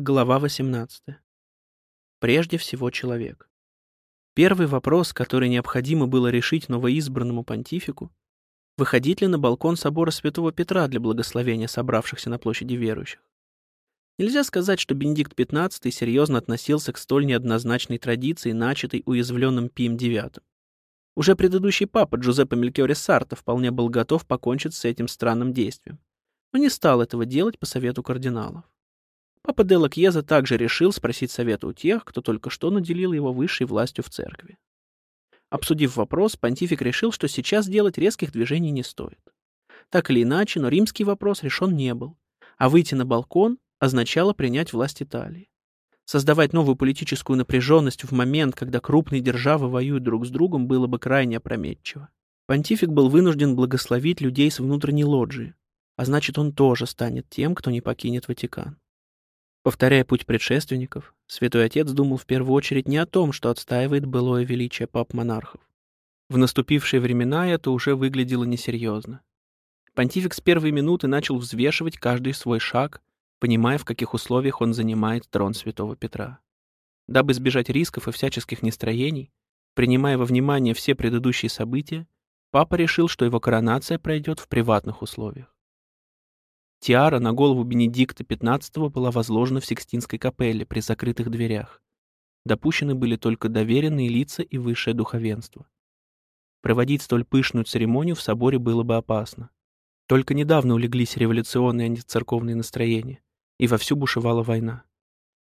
Глава 18. Прежде всего человек. Первый вопрос, который необходимо было решить новоизбранному понтифику, выходить ли на балкон собора Святого Петра для благословения собравшихся на площади верующих. Нельзя сказать, что Бенедикт XV серьезно относился к столь неоднозначной традиции, начатой уязвленным Пием IX. Уже предыдущий папа Джузеппе Мелькиоре Сарто вполне был готов покончить с этим странным действием, но не стал этого делать по совету кардиналов. Папа Делла Кьеза также решил спросить совета у тех, кто только что наделил его высшей властью в церкви. Обсудив вопрос, понтифик решил, что сейчас делать резких движений не стоит. Так или иначе, но римский вопрос решен не был, а выйти на балкон означало принять власть Италии. Создавать новую политическую напряженность в момент, когда крупные державы воюют друг с другом, было бы крайне опрометчиво. Понтифик был вынужден благословить людей с внутренней лоджии, а значит, он тоже станет тем, кто не покинет Ватикан. Повторяя путь предшественников, Святой Отец думал в первую очередь не о том, что отстаивает былое величие пап-монархов. В наступившие времена это уже выглядело несерьезно. Понтифик с первой минуты начал взвешивать каждый свой шаг, понимая, в каких условиях он занимает трон Святого Петра. Дабы избежать рисков и всяческих нестроений, принимая во внимание все предыдущие события, папа решил, что его коронация пройдет в приватных условиях. Тиара на голову Бенедикта XV была возложена в Сикстинской капелле при закрытых дверях. Допущены были только доверенные лица и высшее духовенство. Проводить столь пышную церемонию в соборе было бы опасно. Только недавно улеглись революционные антицерковные настроения, и вовсю бушевала война.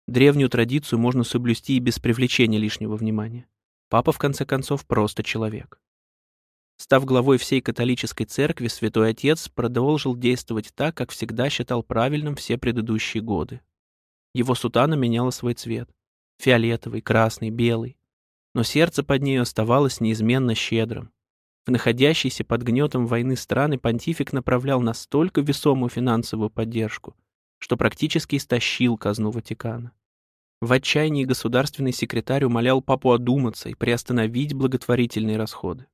Древнюю традицию можно соблюсти и без привлечения лишнего внимания. Папа, в конце концов, просто человек. Став главой всей католической церкви, святой отец продолжил действовать так, как всегда считал правильным все предыдущие годы. Его сутана меняла свой цвет. Фиолетовый, красный, белый. Но сердце под ней оставалось неизменно щедрым. В находящейся под гнетом войны страны понтифик направлял настолько весомую финансовую поддержку, что практически истощил казну Ватикана. В отчаянии государственный секретарь умолял папу одуматься и приостановить благотворительные расходы.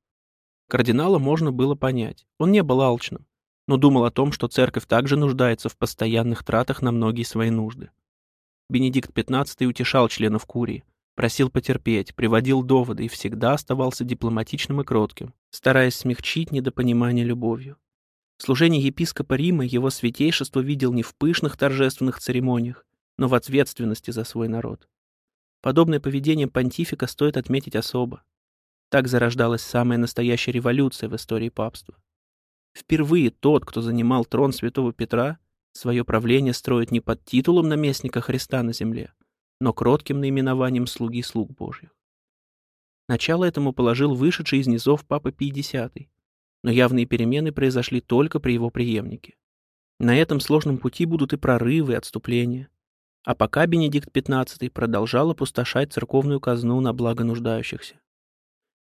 Кардинала можно было понять. Он не был алчным, но думал о том, что церковь также нуждается в постоянных тратах на многие свои нужды. Бенедикт XV утешал членов Курии, просил потерпеть, приводил доводы и всегда оставался дипломатичным и кротким, стараясь смягчить недопонимание любовью. Служение епископа Рима его святейшество видел не в пышных торжественных церемониях, но в ответственности за свой народ. Подобное поведение понтифика стоит отметить особо. Так зарождалась самая настоящая революция в истории папства. Впервые тот, кто занимал трон святого Петра, свое правление строит не под титулом наместника Христа на земле, но кротким наименованием слуги слуг Божьих. Начало этому положил вышедший из низов Папа Пий X, но явные перемены произошли только при его преемнике. На этом сложном пути будут и прорывы, и отступления. А пока Бенедикт XV продолжал опустошать церковную казну на благо нуждающихся.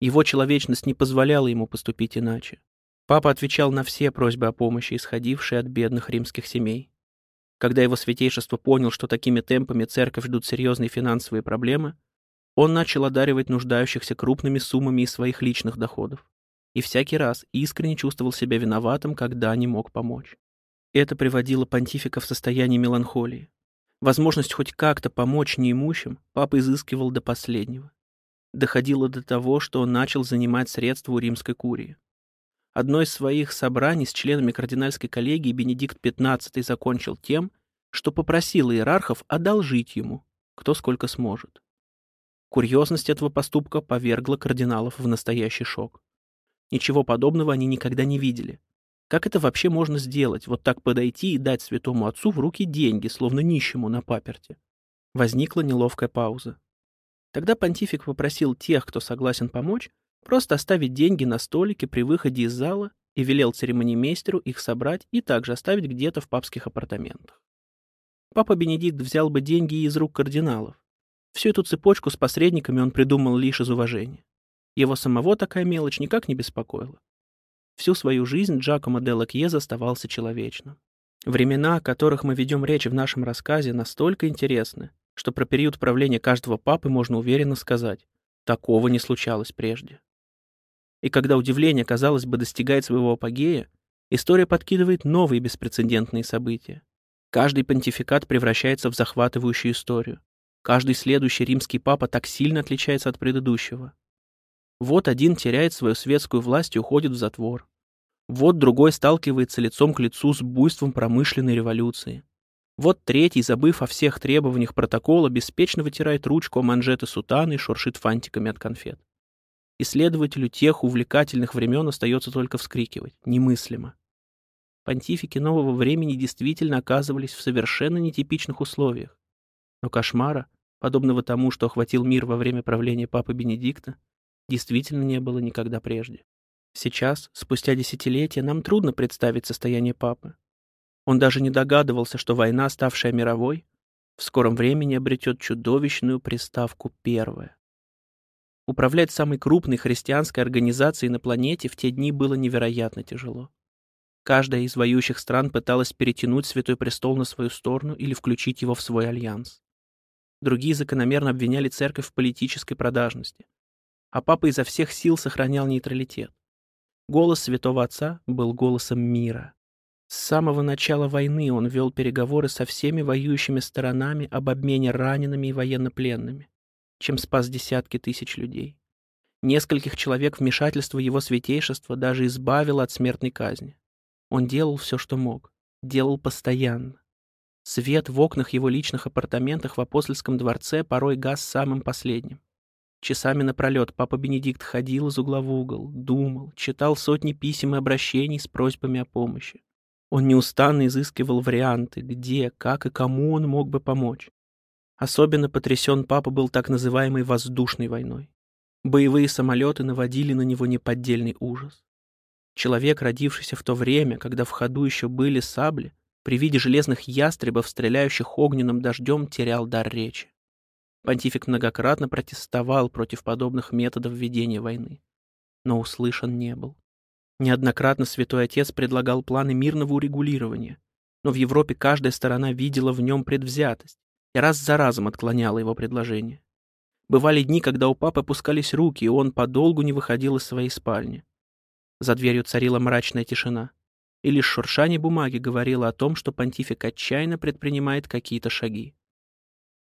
Его человечность не позволяла ему поступить иначе. Папа отвечал на все просьбы о помощи, исходившие от бедных римских семей. Когда его святейшество понял, что такими темпами церковь ждут серьезные финансовые проблемы, он начал одаривать нуждающихся крупными суммами из своих личных доходов. И всякий раз искренне чувствовал себя виноватым, когда не мог помочь. Это приводило понтифика в состояние меланхолии. Возможность хоть как-то помочь неимущим папа изыскивал до последнего доходило до того, что он начал занимать средства у римской курии. Одно из своих собраний с членами кардинальской коллегии Бенедикт XV закончил тем, что попросил иерархов одолжить ему, кто сколько сможет. Курьезность этого поступка повергла кардиналов в настоящий шок. Ничего подобного они никогда не видели. Как это вообще можно сделать, вот так подойти и дать святому отцу в руки деньги, словно нищему на паперте? Возникла неловкая пауза. Тогда понтифик попросил тех, кто согласен помочь, просто оставить деньги на столике при выходе из зала и велел церемонимейстеру их собрать и также оставить где-то в папских апартаментах. Папа Бенедикт взял бы деньги из рук кардиналов. Всю эту цепочку с посредниками он придумал лишь из уважения. Его самого такая мелочь никак не беспокоила. Всю свою жизнь Джакомо де Лакьеза оставался человечным. Времена, о которых мы ведем речь в нашем рассказе, настолько интересны, что про период правления каждого папы можно уверенно сказать, такого не случалось прежде. И когда удивление, казалось бы, достигает своего апогея, история подкидывает новые беспрецедентные события. Каждый понтификат превращается в захватывающую историю. Каждый следующий римский папа так сильно отличается от предыдущего. Вот один теряет свою светскую власть и уходит в затвор. Вот другой сталкивается лицом к лицу с буйством промышленной революции. Вот третий, забыв о всех требованиях протокола, беспечно вытирает ручку о манжеты сутаны и шуршит фантиками от конфет. Исследователю тех увлекательных времен остается только вскрикивать. Немыслимо. Понтифики нового времени действительно оказывались в совершенно нетипичных условиях. Но кошмара, подобного тому, что охватил мир во время правления Папы Бенедикта, действительно не было никогда прежде. Сейчас, спустя десятилетия, нам трудно представить состояние Папы. Он даже не догадывался, что война, ставшая мировой, в скором времени обретет чудовищную приставку «первая». Управлять самой крупной христианской организацией на планете в те дни было невероятно тяжело. Каждая из воюющих стран пыталась перетянуть Святой Престол на свою сторону или включить его в свой альянс. Другие закономерно обвиняли церковь в политической продажности. А папа изо всех сил сохранял нейтралитет. Голос святого отца был голосом мира. С самого начала войны он вел переговоры со всеми воюющими сторонами об обмене ранеными и военнопленными, чем спас десятки тысяч людей. Нескольких человек вмешательство его святейшества даже избавило от смертной казни. Он делал все, что мог. Делал постоянно. Свет в окнах его личных апартаментах в апостольском дворце порой гас самым последним. Часами напролет папа Бенедикт ходил из угла в угол, думал, читал сотни писем и обращений с просьбами о помощи. Он неустанно изыскивал варианты, где, как и кому он мог бы помочь. Особенно потрясен папа был так называемой воздушной войной. Боевые самолеты наводили на него неподдельный ужас. Человек, родившийся в то время, когда в ходу еще были сабли, при виде железных ястребов, стреляющих огненным дождем, терял дар речи. Понтифик многократно протестовал против подобных методов ведения войны, но услышан не был. Неоднократно Святой Отец предлагал планы мирного урегулирования, но в Европе каждая сторона видела в нем предвзятость и раз за разом отклоняла его предложение. Бывали дни, когда у папы опускались руки, и он подолгу не выходил из своей спальни. За дверью царила мрачная тишина и лишь шуршание бумаги говорило о том, что понтифик отчаянно предпринимает какие-то шаги.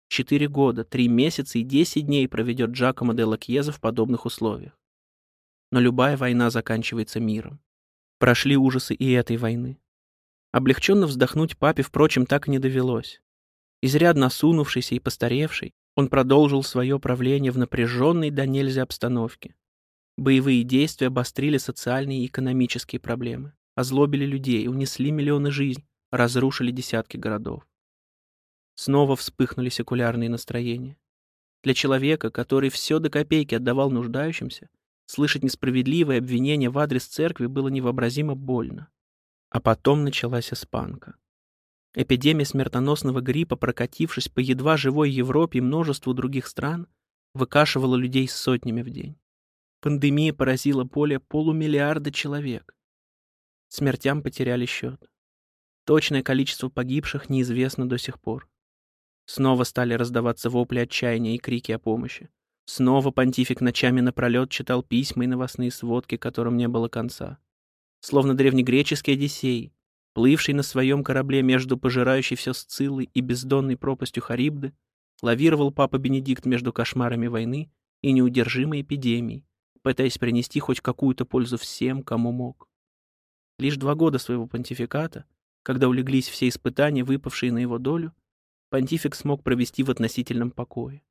Четыре года, три месяца и десять дней проведет Джакомо де Лакьеза в подобных условиях. Но любая война заканчивается миром. Прошли ужасы и этой войны. Облегченно вздохнуть папе, впрочем, так и не довелось. Изрядно осунувшийся и постаревший, он продолжил свое правление в напряженной до нельзя обстановке. Боевые действия обострили социальные и экономические проблемы озлобили людей, унесли миллионы жизней, разрушили десятки городов. Снова вспыхнули секулярные настроения. Для человека, который все до копейки отдавал нуждающимся, слышать несправедливое обвинение в адрес церкви было невообразимо больно. А потом началась испанка. Эпидемия смертоносного гриппа, прокатившись по едва живой Европе и множеству других стран, выкашивала людей сотнями в день. Пандемия поразила более полумиллиарда человек. Смертям потеряли счет. Точное количество погибших неизвестно до сих пор. Снова стали раздаваться вопли отчаяния и крики о помощи. Снова понтифик ночами напролет читал письма и новостные сводки, которым не было конца. Словно древнегреческий Одиссей, плывший на своем корабле между пожирающей все Сциллой и бездонной пропастью Харибды, лавировал папа Бенедикт между кошмарами войны и неудержимой эпидемией, пытаясь принести хоть какую-то пользу всем, кому мог. Лишь два года своего понтификата, когда улеглись все испытания, выпавшие на его долю, понтифик смог провести в относительном покое.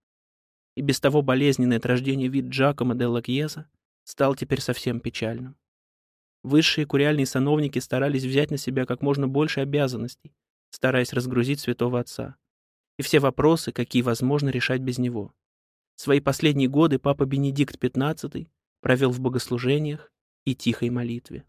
И без того болезненный от рождения вид Джакома де Лакьеза стал теперь совсем печальным. Высшие куриальные сановники старались взять на себя как можно больше обязанностей, стараясь разгрузить святого отца. И все вопросы, какие возможно решать без него. Свои последние годы папа Бенедикт XV провел в богослужениях и тихой молитве.